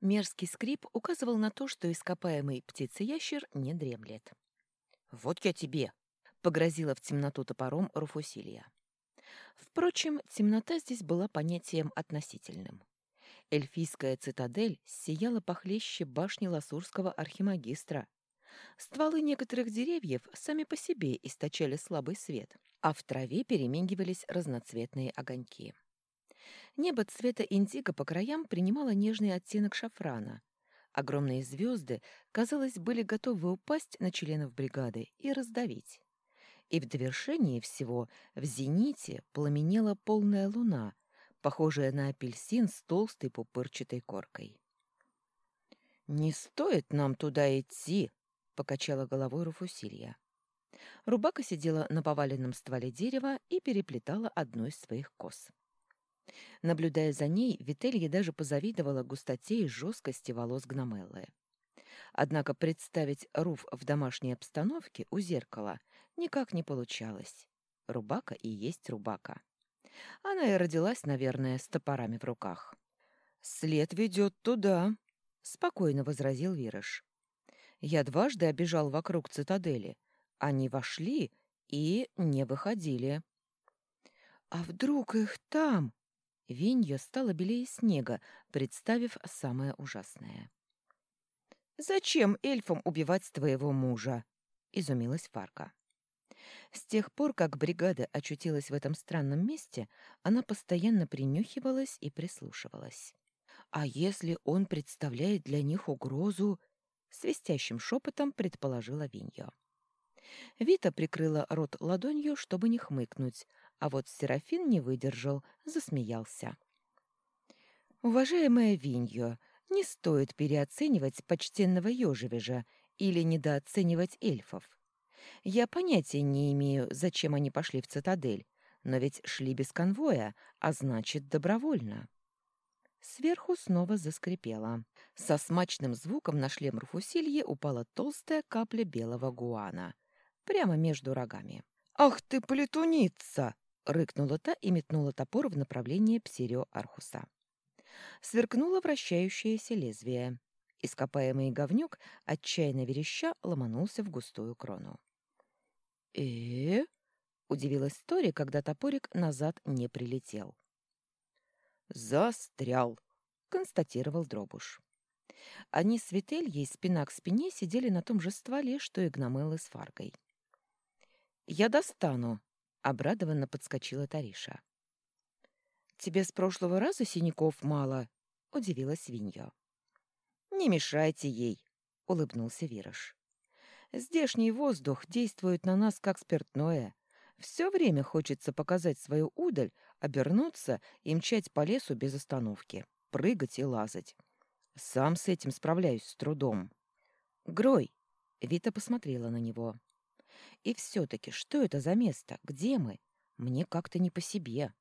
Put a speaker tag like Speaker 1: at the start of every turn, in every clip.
Speaker 1: Мерзкий скрип указывал на то, что ископаемый птицеящер не дремлет. «Вот я тебе!» — погрозила в темноту топором Руфусилия. Впрочем, темнота здесь была понятием относительным. Эльфийская цитадель сияла похлеще башни ласурского архимагистра. Стволы некоторых деревьев сами по себе источали слабый свет, а в траве перемигивались разноцветные огоньки. Небо цвета индиго по краям принимало нежный оттенок шафрана. Огромные звезды, казалось, были готовы упасть на членов бригады и раздавить. И в довершении всего в зените пламенела полная луна, похожая на апельсин с толстой пупырчатой коркой. «Не стоит нам туда идти!» — покачала головой Руфусилья. Рубака сидела на поваленном стволе дерева и переплетала одну из своих кос. Наблюдая за ней, Вителья даже позавидовала густоте и жесткости волос Гномеллы. Однако представить Руф в домашней обстановке у зеркала никак не получалось. Рубака и есть Рубака. Она и родилась, наверное, с топорами в руках. «След ведет туда», — спокойно возразил Вирыш. «Я дважды обежал вокруг цитадели. Они вошли и не выходили». «А вдруг их там?» Винья стала белее снега, представив самое ужасное. «Зачем эльфам убивать твоего мужа?» — изумилась Фарка. С тех пор, как бригада очутилась в этом странном месте, она постоянно принюхивалась и прислушивалась. «А если он представляет для них угрозу?» — свистящим шепотом предположила Винья. Вита прикрыла рот ладонью, чтобы не хмыкнуть, а вот Серафин не выдержал, засмеялся. «Уважаемая Виньо, не стоит переоценивать почтенного Ёжевежа или недооценивать эльфов. Я понятия не имею, зачем они пошли в цитадель, но ведь шли без конвоя, а значит, добровольно». Сверху снова заскрипело. Со смачным звуком на шлем Руфусилье упала толстая капля белого гуана. Прямо между рогами. «Ах ты, плетуница!» — рыкнула та и метнула топор в направлении Псирио Архуса. Сверкнуло вращающееся лезвие. Ископаемый говнюк, отчаянно вереща, ломанулся в густую крону. э удивилась Тори, когда топорик назад не прилетел. «Застрял», — констатировал Дробуш. Они с Вительей спина к спине сидели на том же стволе, что и Гномеллы с Фаргой. «Я достану», Обрадованно подскочила Тариша. «Тебе с прошлого раза синяков мало?» — удивилась Винья. «Не мешайте ей», — улыбнулся Вираж. «Здешний воздух действует на нас как спиртное. Все время хочется показать свою удаль, обернуться и мчать по лесу без остановки, прыгать и лазать. Сам с этим справляюсь с трудом». «Грой!» — Вита посмотрела на него. И все-таки, что это за место? Где мы? Мне как-то не по себе.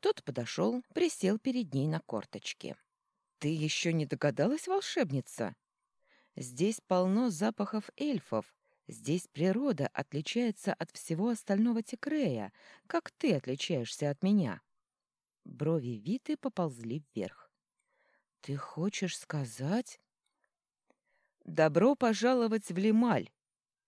Speaker 1: Тот подошел, присел перед ней на корточки. «Ты еще не догадалась, волшебница? Здесь полно запахов эльфов. Здесь природа отличается от всего остального Текрея, как ты отличаешься от меня». Брови Виты поползли вверх. «Ты хочешь сказать...» «Добро пожаловать в Лемаль!»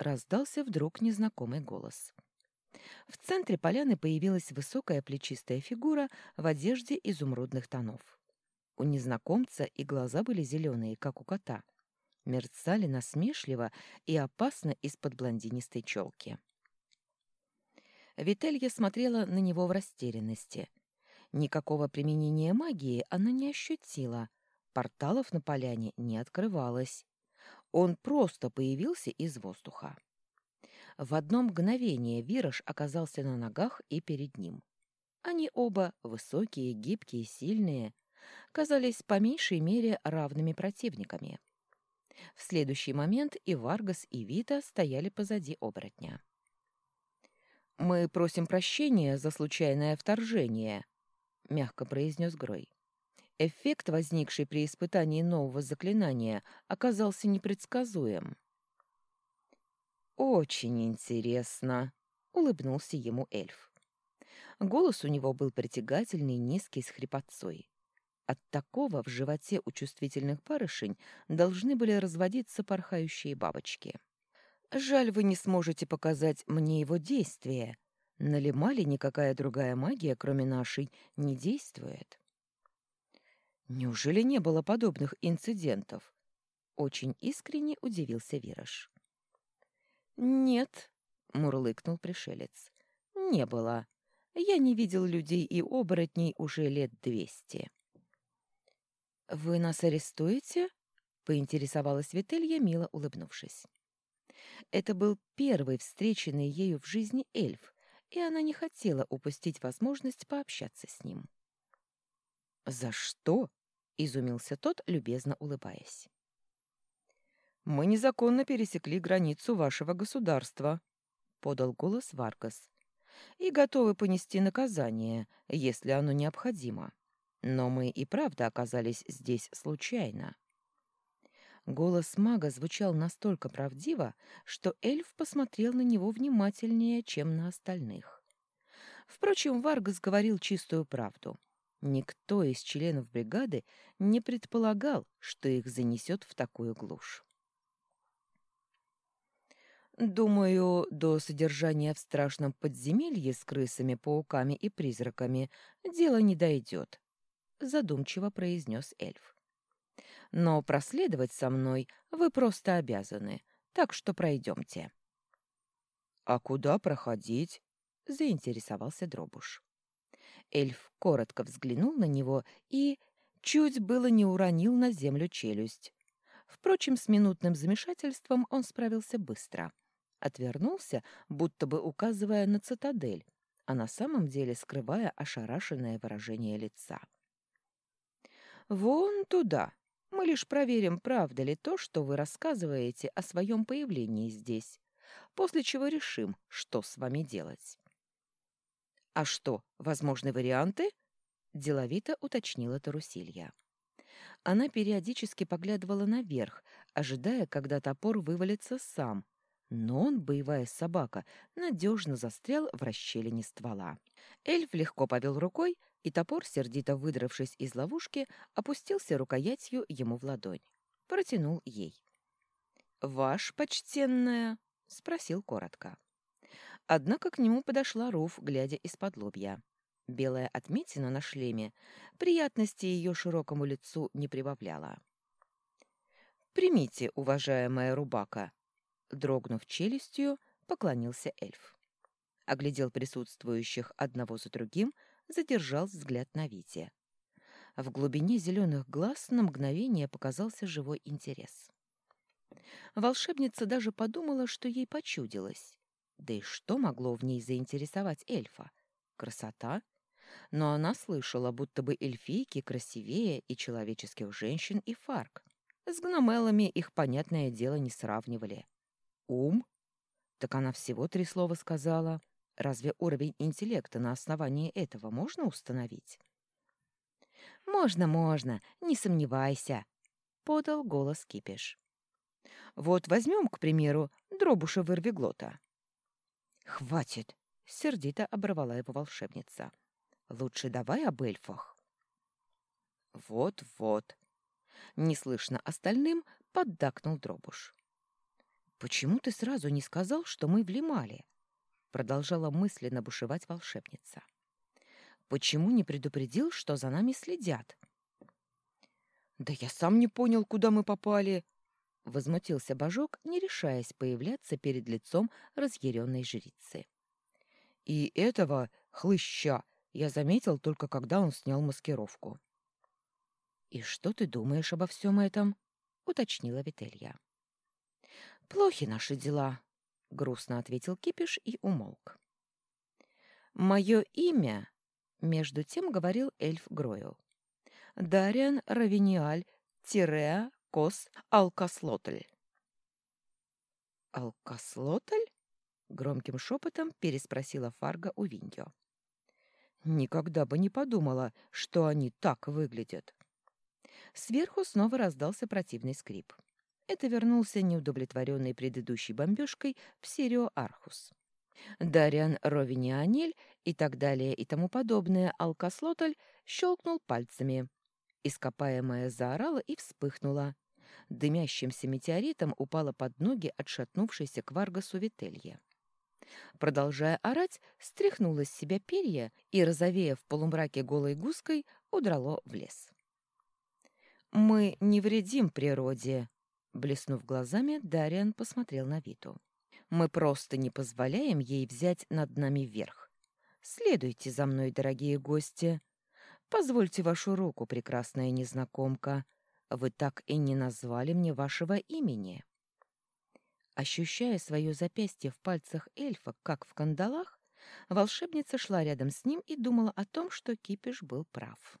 Speaker 1: Раздался вдруг незнакомый голос. В центре поляны появилась высокая плечистая фигура в одежде изумрудных тонов. У незнакомца и глаза были зеленые, как у кота. Мерцали насмешливо и опасно из-под блондинистой челки. Вителья смотрела на него в растерянности. Никакого применения магии она не ощутила. Порталов на поляне не открывалось. Он просто появился из воздуха. В одно мгновение Вираж оказался на ногах и перед ним. Они оба, высокие, гибкие, сильные, казались по меньшей мере равными противниками. В следующий момент и Варгас, и Вита стояли позади оборотня. «Мы просим прощения за случайное вторжение», — мягко произнес Грой. Эффект, возникший при испытании нового заклинания, оказался непредсказуем. «Очень интересно», — улыбнулся ему эльф. Голос у него был притягательный, низкий, с хрипотцой. От такого в животе у чувствительных барышень должны были разводиться порхающие бабочки. Жаль, вы не сможете показать мне его действие. На Лемале никакая другая магия, кроме нашей, не действует. Неужели не было подобных инцидентов? Очень искренне удивился Вираж. «Нет», — мурлыкнул пришелец, — «не было. Я не видел людей и оборотней уже лет двести». «Вы нас арестуете?» — поинтересовалась Вителья, мило улыбнувшись. Это был первый встреченный ею в жизни эльф, и она не хотела упустить возможность пообщаться с ним. «За что?» — изумился тот, любезно улыбаясь. «Мы незаконно пересекли границу вашего государства», — подал голос Варгас, «и готовы понести наказание, если оно необходимо. Но мы и правда оказались здесь случайно». Голос мага звучал настолько правдиво, что эльф посмотрел на него внимательнее, чем на остальных. Впрочем, Варгас говорил чистую правду. Никто из членов бригады не предполагал, что их занесет в такую глушь. Думаю, до содержания в страшном подземелье с крысами, пауками и призраками дело не дойдет, задумчиво произнес эльф. Но проследовать со мной вы просто обязаны, так что пройдемте. А куда проходить? заинтересовался Дробуш. Эльф коротко взглянул на него и чуть было не уронил на землю челюсть. Впрочем, с минутным замешательством он справился быстро отвернулся, будто бы указывая на цитадель, а на самом деле скрывая ошарашенное выражение лица. «Вон туда. Мы лишь проверим, правда ли то, что вы рассказываете о своем появлении здесь, после чего решим, что с вами делать». «А что, возможны варианты?» — деловито уточнила Тарусилья. Она периодически поглядывала наверх, ожидая, когда топор вывалится сам, но он, боевая собака, надежно застрял в расщелине ствола. Эльф легко повел рукой, и топор, сердито выдравшись из ловушки, опустился рукоятью ему в ладонь. Протянул ей. «Ваш, почтенная?» — спросил коротко. Однако к нему подошла Руф, глядя из-под лобья. Белая отметина на шлеме приятности ее широкому лицу не прибавляла. «Примите, уважаемая Рубака», Дрогнув челюстью, поклонился эльф. Оглядел присутствующих одного за другим, задержал взгляд на Вите. В глубине зеленых глаз на мгновение показался живой интерес. Волшебница даже подумала, что ей почудилось. Да и что могло в ней заинтересовать эльфа? Красота? Но она слышала, будто бы эльфийки красивее и человеческих женщин, и фарк. С гномелами их, понятное дело, не сравнивали. Ум? Так она всего три слова сказала. Разве уровень интеллекта на основании этого можно установить? «Можно, можно, не сомневайся», — подал голос Кипиш. «Вот возьмем, к примеру, дробуша вырвиглота». «Хватит!» — сердито оборвала его волшебница. «Лучше давай об эльфах». «Вот-вот». Неслышно остальным поддакнул дробуш. «Почему ты сразу не сказал, что мы в Лимале?» Продолжала мысленно бушевать волшебница. «Почему не предупредил, что за нами следят?» «Да я сам не понял, куда мы попали!» Возмутился Божок, не решаясь появляться перед лицом разъяренной жрицы. «И этого хлыща я заметил только когда он снял маскировку». «И что ты думаешь обо всем этом?» — уточнила Вителья. «Плохи наши дела», — грустно ответил Кипиш и умолк. «Мое имя», — между тем говорил эльф Гройл, «Дариан Равениаль Тиреа Кос Алкаслотль». «Алкаслотль?» — громким шепотом переспросила Фарга у Виньо. «Никогда бы не подумала, что они так выглядят». Сверху снова раздался противный скрип. Это вернулся неудовлетворенный предыдущей бомбежкой в Сирио Архус. Дариан Ровинианель и так далее и тому подобное Алкаслотль щелкнул пальцами. Ископаемая заорала и вспыхнула. Дымящимся метеоритом упала под ноги отшатнувшейся к Варгасу Вителье. Продолжая орать, стряхнула с себя перья и, розовея в полумраке голой гуской, удрало в лес. «Мы не вредим природе», — блеснув глазами, Дариан посмотрел на Виту. «Мы просто не позволяем ей взять над нами верх. Следуйте за мной, дорогие гости. Позвольте вашу руку, прекрасная незнакомка. Вы так и не назвали мне вашего имени». Ощущая свое запястье в пальцах эльфа, как в кандалах, волшебница шла рядом с ним и думала о том, что Кипиш был прав.